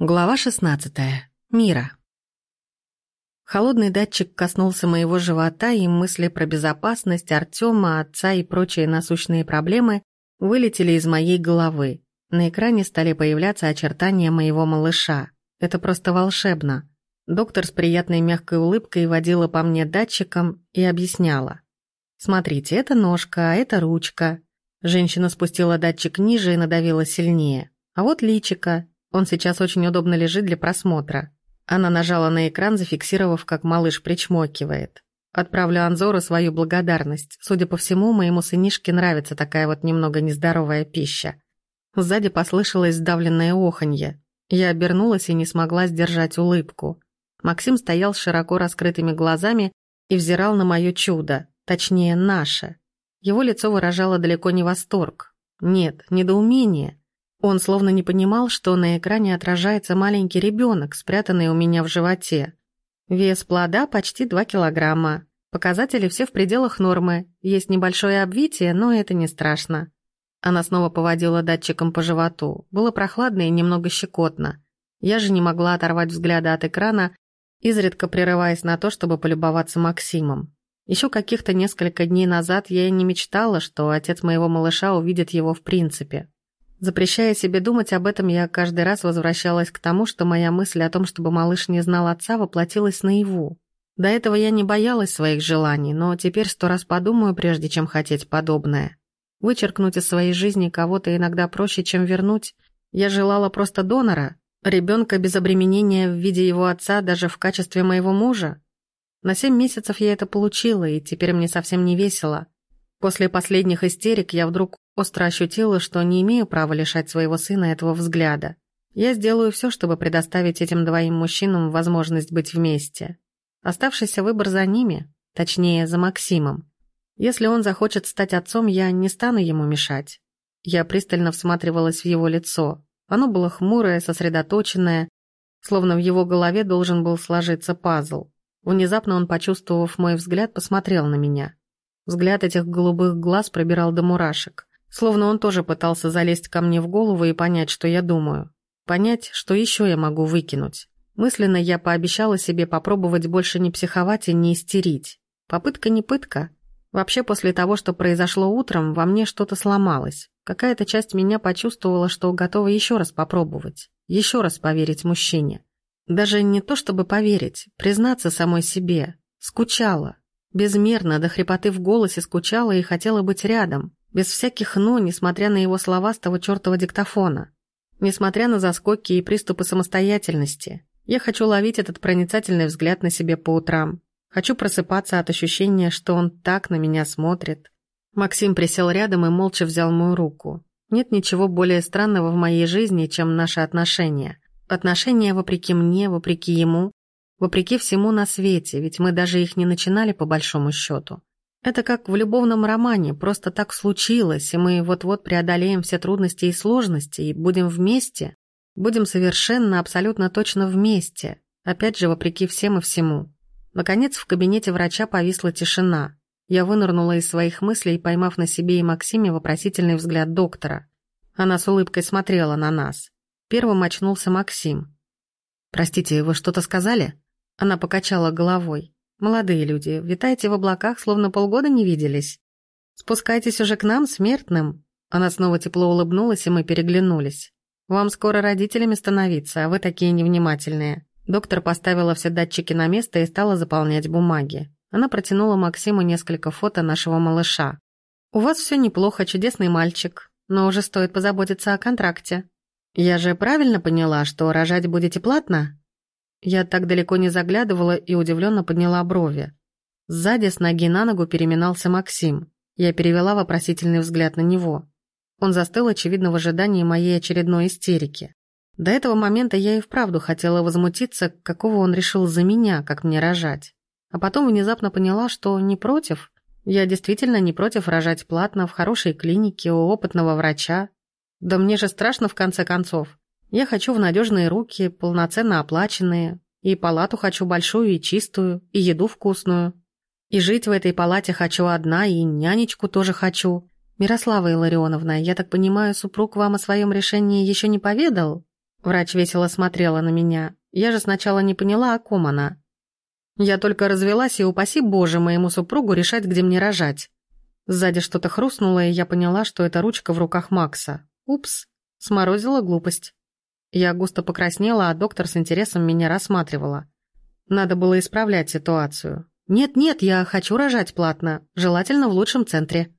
Глава 16. Мира. Холодный датчик коснулся моего живота, и мысли про безопасность Артема, отца и прочие насущные проблемы вылетели из моей головы. На экране стали появляться очертания моего малыша. Это просто волшебно. Доктор с приятной мягкой улыбкой водила по мне датчиком и объясняла. «Смотрите, это ножка, а это ручка». Женщина спустила датчик ниже и надавила сильнее. «А вот личика, он сейчас очень удобно лежит для просмотра. Она нажала на экран, зафиксировав, как малыш причмокивает. Отправлю Анзору свою благодарность. Судя по всему, моему сынишке нравится такая вот немного нездоровая пища. Сзади послышалось сдавленное оханье. Я обернулась и не смогла сдержать улыбку. Максим стоял с широко раскрытыми глазами и взирал на мое чудо, точнее, наше. Его лицо выражало далеко не восторг. Нет, недоумение. Он словно не понимал, что на экране отражается маленький ребенок, спрятанный у меня в животе. Вес плода почти 2 килограмма. Показатели все в пределах нормы. Есть небольшое обвитие, но это не страшно. Она снова поводила датчиком по животу. Было прохладно и немного щекотно. Я же не могла оторвать взгляда от экрана, изредка прерываясь на то, чтобы полюбоваться Максимом. Еще каких-то несколько дней назад я и не мечтала, что отец моего малыша увидит его в принципе. Запрещая себе думать об этом, я каждый раз возвращалась к тому, что моя мысль о том, чтобы малыш не знал отца, воплотилась наяву. До этого я не боялась своих желаний, но теперь сто раз подумаю, прежде чем хотеть подобное. Вычеркнуть из своей жизни кого-то иногда проще, чем вернуть. Я желала просто донора, ребенка без обременения в виде его отца даже в качестве моего мужа. На семь месяцев я это получила, и теперь мне совсем не весело. После последних истерик я вдруг остро ощутила, что не имею права лишать своего сына этого взгляда. Я сделаю все, чтобы предоставить этим двоим мужчинам возможность быть вместе. Оставшийся выбор за ними, точнее, за Максимом. Если он захочет стать отцом, я не стану ему мешать. Я пристально всматривалась в его лицо. Оно было хмурое, сосредоточенное, словно в его голове должен был сложиться пазл. Внезапно он, почувствовав мой взгляд, посмотрел на меня. Взгляд этих голубых глаз пробирал до мурашек. Словно он тоже пытался залезть ко мне в голову и понять, что я думаю. Понять, что еще я могу выкинуть. Мысленно я пообещала себе попробовать больше не психовать и не истерить. Попытка не пытка. Вообще, после того, что произошло утром, во мне что-то сломалось. Какая-то часть меня почувствовала, что готова еще раз попробовать. Еще раз поверить мужчине. Даже не то, чтобы поверить, признаться самой себе. Скучала. Безмерно, до хрипоты в голосе скучала и хотела быть рядом, без всяких «но», несмотря на его слова с того чертова диктофона. Несмотря на заскоки и приступы самостоятельности. Я хочу ловить этот проницательный взгляд на себе по утрам. Хочу просыпаться от ощущения, что он так на меня смотрит. Максим присел рядом и молча взял мою руку. Нет ничего более странного в моей жизни, чем наши отношения. Отношения вопреки мне, вопреки ему, Вопреки всему на свете, ведь мы даже их не начинали по большому счету. Это как в любовном романе, просто так случилось, и мы вот-вот преодолеем все трудности и сложности, и будем вместе, будем совершенно, абсолютно точно вместе, опять же, вопреки всем и всему. Наконец, в кабинете врача повисла тишина. Я вынырнула из своих мыслей, поймав на себе и Максиме вопросительный взгляд доктора. Она с улыбкой смотрела на нас. Первым очнулся Максим. «Простите, вы что-то сказали?» Она покачала головой. «Молодые люди, витайте в облаках, словно полгода не виделись. Спускайтесь уже к нам, смертным». Она снова тепло улыбнулась, и мы переглянулись. «Вам скоро родителями становиться, а вы такие невнимательные». Доктор поставила все датчики на место и стала заполнять бумаги. Она протянула Максиму несколько фото нашего малыша. «У вас все неплохо, чудесный мальчик, но уже стоит позаботиться о контракте». «Я же правильно поняла, что рожать будете платно?» Я так далеко не заглядывала и удивленно подняла брови. Сзади с ноги на ногу переминался Максим. Я перевела вопросительный взгляд на него. Он застыл, очевидно, в ожидании моей очередной истерики. До этого момента я и вправду хотела возмутиться, какого он решил за меня, как мне рожать. А потом внезапно поняла, что не против. Я действительно не против рожать платно в хорошей клинике у опытного врача. Да мне же страшно в конце концов. Я хочу в надежные руки, полноценно оплаченные. И палату хочу большую и чистую, и еду вкусную. И жить в этой палате хочу одна, и нянечку тоже хочу. Мирослава Илларионовна, я так понимаю, супруг вам о своем решении еще не поведал? Врач весело смотрела на меня. Я же сначала не поняла, о ком она. Я только развелась, и упаси Боже моему супругу решать, где мне рожать. Сзади что-то хрустнуло, и я поняла, что это ручка в руках Макса. Упс, сморозила глупость. Я густо покраснела, а доктор с интересом меня рассматривала. Надо было исправлять ситуацию. «Нет-нет, я хочу рожать платно, желательно в лучшем центре».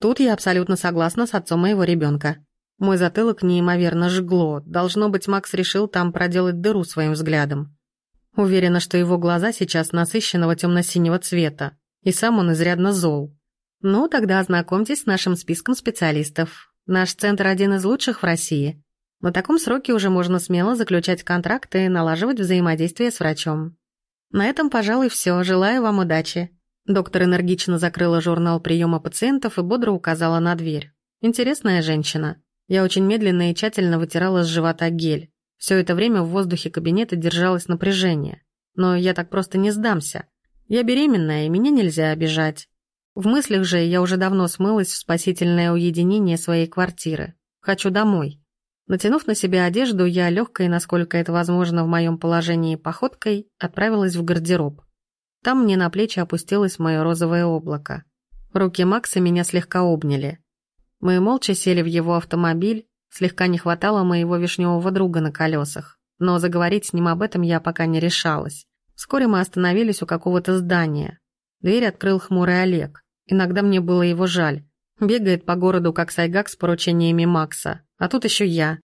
Тут я абсолютно согласна с отцом моего ребенка. Мой затылок неимоверно жгло. Должно быть, Макс решил там проделать дыру своим взглядом. Уверена, что его глаза сейчас насыщенного темно-синего цвета, и сам он изрядно зол. Ну, тогда ознакомьтесь с нашим списком специалистов. Наш центр один из лучших в России. На таком сроке уже можно смело заключать контракты и налаживать взаимодействие с врачом. На этом, пожалуй, все. Желаю вам удачи. Доктор энергично закрыла журнал приема пациентов и бодро указала на дверь. Интересная женщина. Я очень медленно и тщательно вытирала с живота гель. Все это время в воздухе кабинета держалось напряжение. Но я так просто не сдамся. Я беременная, и меня нельзя обижать. В мыслях же я уже давно смылась в спасительное уединение своей квартиры. Хочу домой. Натянув на себя одежду, я легкой, насколько это возможно в моем положении, походкой отправилась в гардероб. Там мне на плечи опустилось мое розовое облако. Руки Макса меня слегка обняли. Мы молча сели в его автомобиль, слегка не хватало моего вишневого друга на колесах, но заговорить с ним об этом я пока не решалась. Вскоре мы остановились у какого-то здания. Дверь открыл хмурый Олег. Иногда мне было его жаль. Бегает по городу, как сайгак с поручениями Макса. А тут еще я.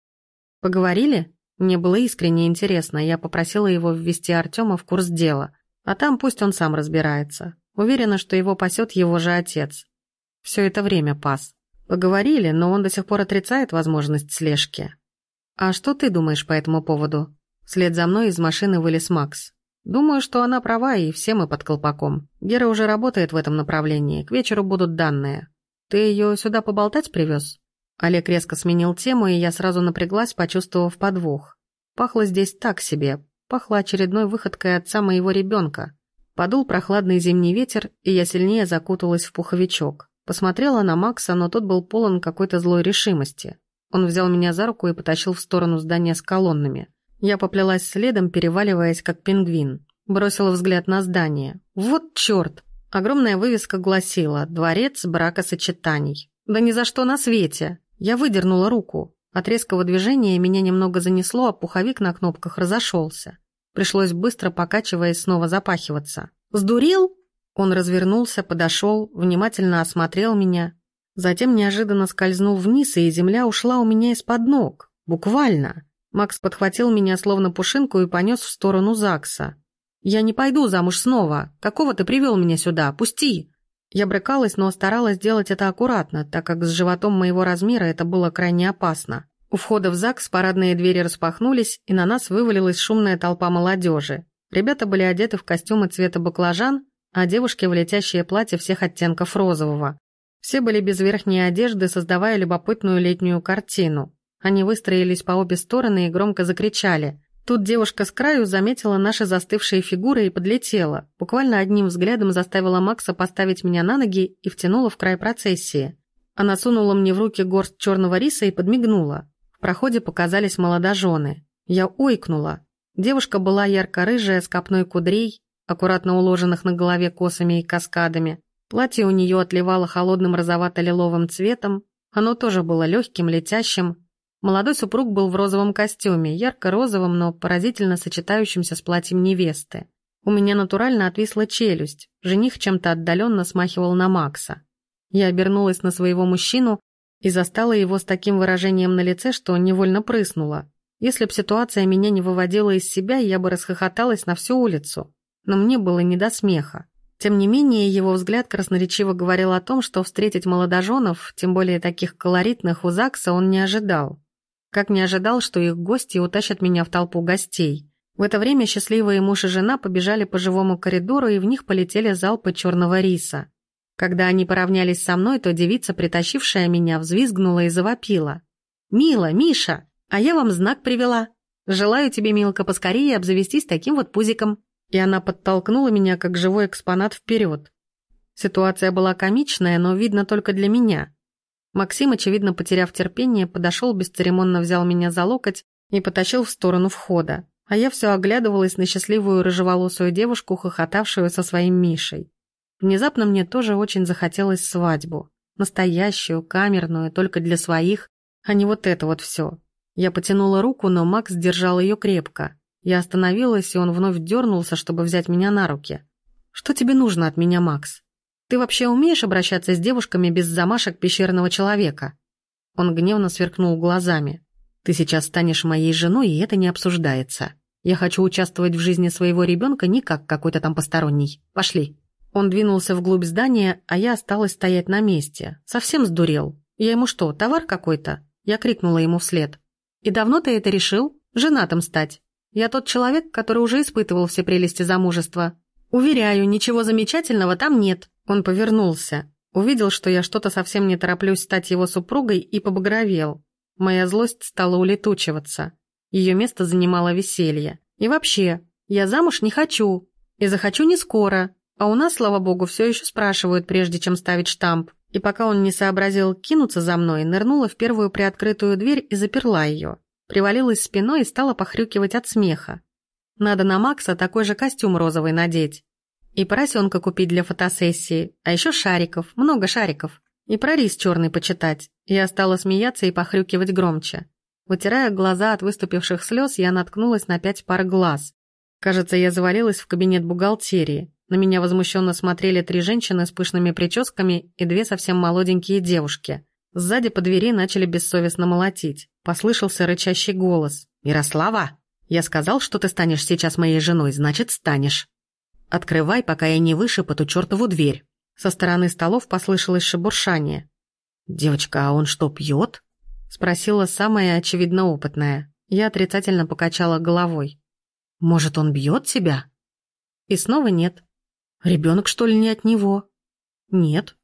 Поговорили? Мне было искренне интересно, я попросила его ввести Артема в курс дела. А там пусть он сам разбирается. Уверена, что его пасет его же отец. Все это время пас. Поговорили, но он до сих пор отрицает возможность слежки. А что ты думаешь по этому поводу? Вслед за мной из машины вылез Макс. Думаю, что она права, и все мы под колпаком. Гера уже работает в этом направлении, к вечеру будут данные. Ты ее сюда поболтать привез? Олег резко сменил тему, и я сразу напряглась, почувствовав подвох. Пахло здесь так себе, пахло очередной выходкой отца моего ребенка. Подул прохладный зимний ветер, и я сильнее закуталась в пуховичок. Посмотрела на Макса, но тот был полон какой-то злой решимости. Он взял меня за руку и потащил в сторону здания с колоннами. Я поплелась следом, переваливаясь как пингвин. Бросила взгляд на здание. Вот черт! Огромная вывеска гласила «Дворец бракосочетаний». Да ни за что на свете! Я выдернула руку. От резкого движения меня немного занесло, а пуховик на кнопках разошелся. Пришлось быстро, покачиваясь, снова запахиваться. «Сдурел?» Он развернулся, подошел, внимательно осмотрел меня. Затем неожиданно скользнул вниз, и земля ушла у меня из-под ног. Буквально. Макс подхватил меня словно пушинку и понес в сторону ЗАГСа. «Я не пойду замуж снова. Какого ты привел меня сюда? Пусти!» Я брыкалась, но старалась делать это аккуратно, так как с животом моего размера это было крайне опасно. У входа в ЗАГС парадные двери распахнулись, и на нас вывалилась шумная толпа молодежи. Ребята были одеты в костюмы цвета баклажан, а девушки в летящее платье всех оттенков розового. Все были без верхней одежды, создавая любопытную летнюю картину. Они выстроились по обе стороны и громко закричали. Тут девушка с краю заметила наши застывшие фигуры и подлетела. Буквально одним взглядом заставила Макса поставить меня на ноги и втянула в край процессии. Она сунула мне в руки горсть черного риса и подмигнула проходе показались молодожены. Я ойкнула. Девушка была ярко-рыжая, с копной кудрей, аккуратно уложенных на голове косами и каскадами. Платье у нее отливало холодным розовато-лиловым цветом. Оно тоже было легким, летящим. Молодой супруг был в розовом костюме, ярко-розовом, но поразительно сочетающимся с платьем невесты. У меня натурально отвисла челюсть. Жених чем-то отдаленно смахивал на Макса. Я обернулась на своего мужчину и застала его с таким выражением на лице, что невольно прыснула. Если б ситуация меня не выводила из себя, я бы расхохоталась на всю улицу. Но мне было не до смеха. Тем не менее, его взгляд красноречиво говорил о том, что встретить молодоженов, тем более таких колоритных у ЗАГСа, он не ожидал. Как не ожидал, что их гости утащат меня в толпу гостей. В это время счастливые муж и жена побежали по живому коридору, и в них полетели залпы черного риса. Когда они поравнялись со мной, то девица, притащившая меня, взвизгнула и завопила. «Мила, Миша, а я вам знак привела. Желаю тебе, Милка, поскорее обзавестись таким вот пузиком». И она подтолкнула меня, как живой экспонат, вперед. Ситуация была комичная, но видно только для меня. Максим, очевидно потеряв терпение, подошел, бесцеремонно взял меня за локоть и потащил в сторону входа, а я все оглядывалась на счастливую рыжеволосую девушку, хохотавшую со своим Мишей. Внезапно мне тоже очень захотелось свадьбу. Настоящую, камерную, только для своих, а не вот это вот все. Я потянула руку, но Макс держал ее крепко. Я остановилась, и он вновь дернулся, чтобы взять меня на руки. «Что тебе нужно от меня, Макс? Ты вообще умеешь обращаться с девушками без замашек пещерного человека?» Он гневно сверкнул глазами. «Ты сейчас станешь моей женой, и это не обсуждается. Я хочу участвовать в жизни своего ребенка не как какой-то там посторонний. Пошли». Он двинулся вглубь здания, а я осталась стоять на месте. Совсем сдурел. Я ему что, товар какой-то? Я крикнула ему вслед. «И давно ты это решил? Женатым стать? Я тот человек, который уже испытывал все прелести замужества. Уверяю, ничего замечательного там нет». Он повернулся. Увидел, что я что-то совсем не тороплюсь стать его супругой и побагровел. Моя злость стала улетучиваться. Ее место занимало веселье. И вообще, я замуж не хочу. И захочу не скоро. А у нас, слава богу, все еще спрашивают, прежде чем ставить штамп. И пока он не сообразил кинуться за мной, нырнула в первую приоткрытую дверь и заперла ее. Привалилась спиной и стала похрюкивать от смеха. Надо на Макса такой же костюм розовый надеть. И поросенка купить для фотосессии, а еще шариков, много шариков. И про рис черный почитать. Я стала смеяться и похрюкивать громче. Вытирая глаза от выступивших слез, я наткнулась на пять пар глаз. Кажется, я завалилась в кабинет бухгалтерии. На меня возмущенно смотрели три женщины с пышными прическами и две совсем молоденькие девушки. Сзади по двери начали бессовестно молотить. Послышался рычащий голос. «Мирослава, я сказал, что ты станешь сейчас моей женой, значит, станешь». Открывай, пока я не вышиб эту чертову дверь». Со стороны столов послышалось шебуршание. «Девочка, а он что, пьет?» Спросила самая очевидно опытная. Я отрицательно покачала головой. «Может, он бьет тебя?» И снова нет. «Ребенок, что ли, не от него?» «Нет».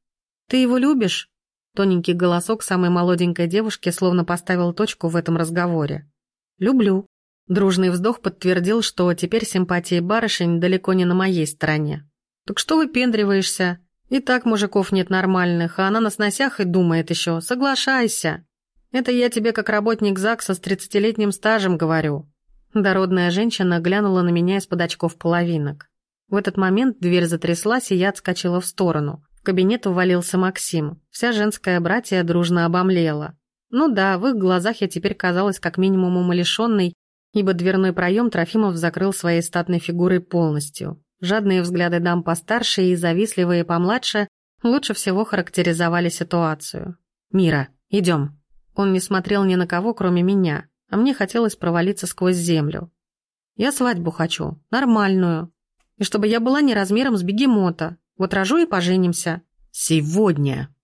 «Ты его любишь?» Тоненький голосок самой молоденькой девушки словно поставил точку в этом разговоре. «Люблю». Дружный вздох подтвердил, что теперь симпатии барышень далеко не на моей стороне. «Так что выпендриваешься? И так мужиков нет нормальных, а она на сносях и думает еще. Соглашайся!» «Это я тебе как работник ЗАГСа с тридцатилетним стажем говорю». Дородная женщина глянула на меня из-под очков половинок. В этот момент дверь затряслась, и я отскочила в сторону. В кабинет ввалился Максим. Вся женская братья дружно обомлела. Ну да, в их глазах я теперь казалась как минимум умалишенной ибо дверной проем Трофимов закрыл своей статной фигурой полностью. Жадные взгляды дам постарше и завистливые помладше лучше всего характеризовали ситуацию. «Мира, идем». Он не смотрел ни на кого, кроме меня, а мне хотелось провалиться сквозь землю. «Я свадьбу хочу, нормальную. И чтобы я была не размером с бегемота. Вот рожу и поженимся». «Сегодня».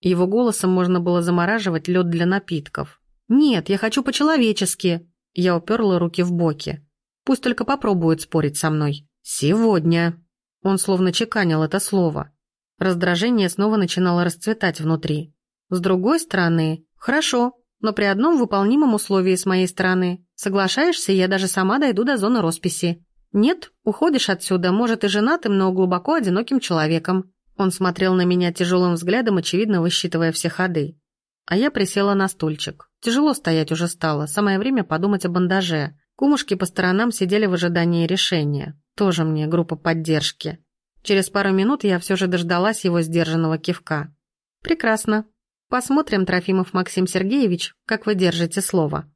Его голосом можно было замораживать лед для напитков. «Нет, я хочу по-человечески», я уперла руки в боки. Пусть только попробует спорить со мной. «Сегодня». Он словно чеканил это слово. Раздражение снова начинало расцветать внутри. С другой стороны, хорошо, но при одном выполнимом условии с моей стороны. Соглашаешься, я даже сама дойду до зоны росписи. Нет, уходишь отсюда, может и женатым, но глубоко одиноким человеком. Он смотрел на меня тяжелым взглядом, очевидно высчитывая все ходы. А я присела на стульчик. Тяжело стоять уже стало, самое время подумать о бандаже. Кумушки по сторонам сидели в ожидании решения. Тоже мне группа поддержки. Через пару минут я все же дождалась его сдержанного кивка. «Прекрасно. Посмотрим, Трофимов Максим Сергеевич, как вы держите слово».